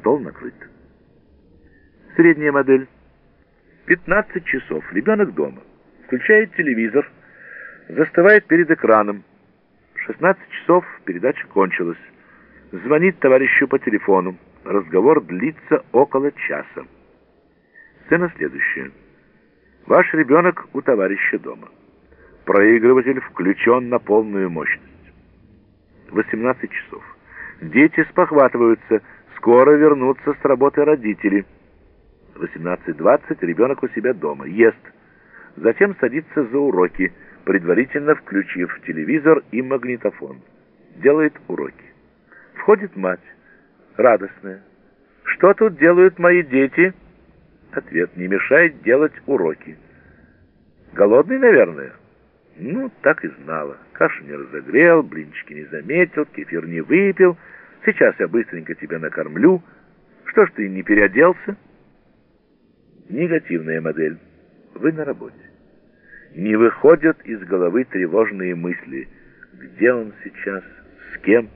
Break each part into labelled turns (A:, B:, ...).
A: Стол накрыт. Средняя модель. 15 часов. Ребенок дома. Включает телевизор. Застывает перед экраном. 16 часов передача кончилась. Звонит товарищу по телефону. Разговор длится около часа. Сцена следующая. Ваш ребенок у товарища дома. Проигрыватель включен на полную мощность. 18 часов. Дети спохватываются. Скоро вернутся с работы родители. 18.20 ребенок у себя дома. Ест. Затем садится за уроки, предварительно включив телевизор и магнитофон. Делает уроки. Входит мать. Радостная. «Что тут делают мои дети?» Ответ. «Не мешает делать уроки». «Голодный, наверное?» Ну, так и знала. Кашу не разогрел, блинчики не заметил, кефир не выпил. Сейчас я быстренько тебя накормлю. Что ж ты не переоделся? Негативная модель. Вы на работе. Не выходят из головы тревожные мысли. Где он сейчас? С кем?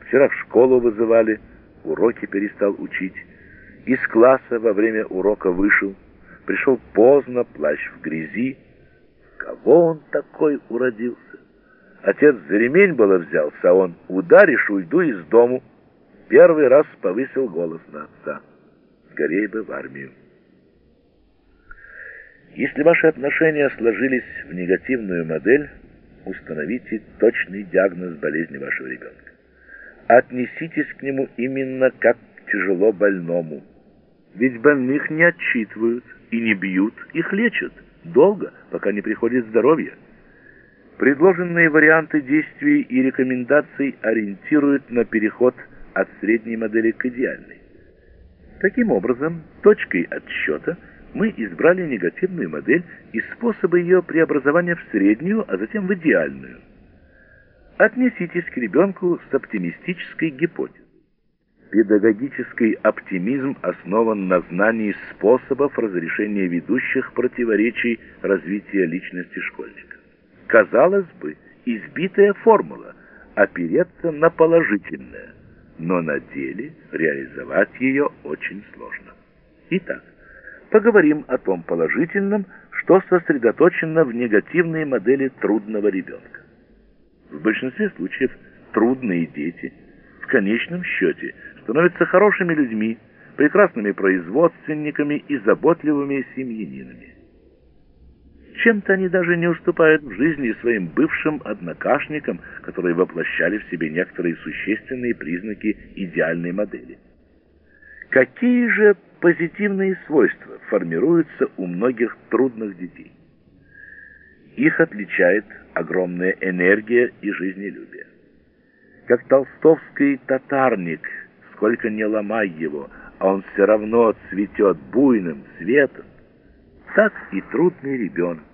A: Вчера в школу вызывали, уроки перестал учить. Из класса во время урока вышел. Пришел поздно, плащ в грязи. Кого он такой уродился? Отец за ремень было взялся, а он «Ударишь, уйду из дому». Первый раз повысил голос на отца. Скорее бы в армию. Если ваши отношения сложились в негативную модель, установите точный диагноз болезни вашего ребенка. Отнеситесь к нему именно как к тяжело больному. Ведь больных не отчитывают и не бьют, их лечат долго, пока не приходит здоровье. Предложенные варианты действий и рекомендаций ориентируют на переход от средней модели к идеальной. Таким образом, точкой отсчета мы избрали негативную модель и способы ее преобразования в среднюю, а затем в идеальную. Отнеситесь к ребенку с оптимистической гипотезой. Педагогический оптимизм основан на знании способов разрешения ведущих противоречий развития личности школьника. Казалось бы, избитая формула – опереться на положительное, но на деле реализовать ее очень сложно. Итак, поговорим о том положительном, что сосредоточено в негативной модели трудного ребенка. В большинстве случаев трудные дети в конечном счете – становятся хорошими людьми, прекрасными производственниками и заботливыми семьянинами. Чем-то они даже не уступают в жизни своим бывшим однокашникам, которые воплощали в себе некоторые существенные признаки идеальной модели. Какие же позитивные свойства формируются у многих трудных детей? Их отличает огромная энергия и жизнелюбие. Как толстовский татарник – сколько не ломай его, а он все равно цветет буйным цветом. Так и трудный ребенок.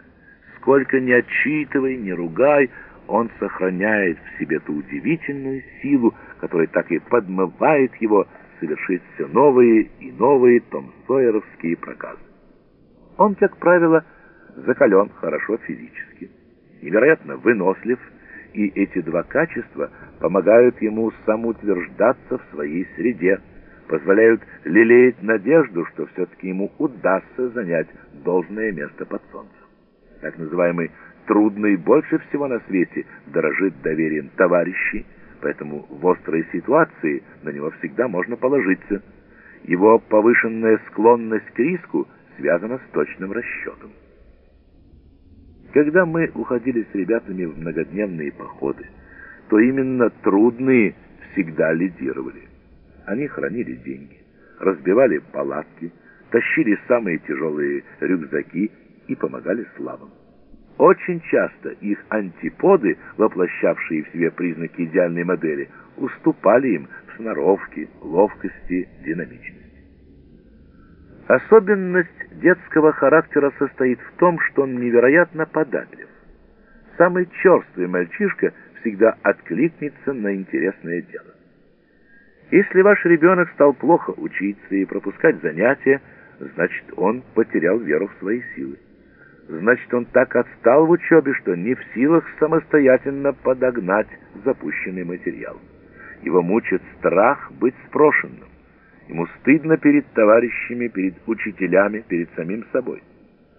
A: Сколько не отчитывай, не ругай, он сохраняет в себе ту удивительную силу, которая так и подмывает его совершить все новые и новые томсойеровские проказы. Он, как правило, закален хорошо физически, невероятно вынослив, и эти два качества помогают ему самоутверждаться в своей среде, позволяют лелеять надежду, что все-таки ему удастся занять должное место под солнцем. Так называемый трудный больше всего на свете дорожит доверием товарищей, поэтому в острой ситуации на него всегда можно положиться. Его повышенная склонность к риску связана с точным расчетом. Когда мы уходили с ребятами в многодневные походы, то именно трудные всегда лидировали. Они хранили деньги, разбивали палатки, тащили самые тяжелые рюкзаки и помогали слабым. Очень часто их антиподы, воплощавшие в себе признаки идеальной модели, уступали им в сноровке, ловкости, динамичности. Особенность детского характера состоит в том, что он невероятно податлив. Самый черствый мальчишка всегда откликнется на интересное дело. Если ваш ребенок стал плохо учиться и пропускать занятия, значит, он потерял веру в свои силы. Значит, он так отстал в учебе, что не в силах самостоятельно подогнать запущенный материал. Его мучит страх быть спрошенным Ему стыдно перед товарищами, перед учителями, перед самим собой.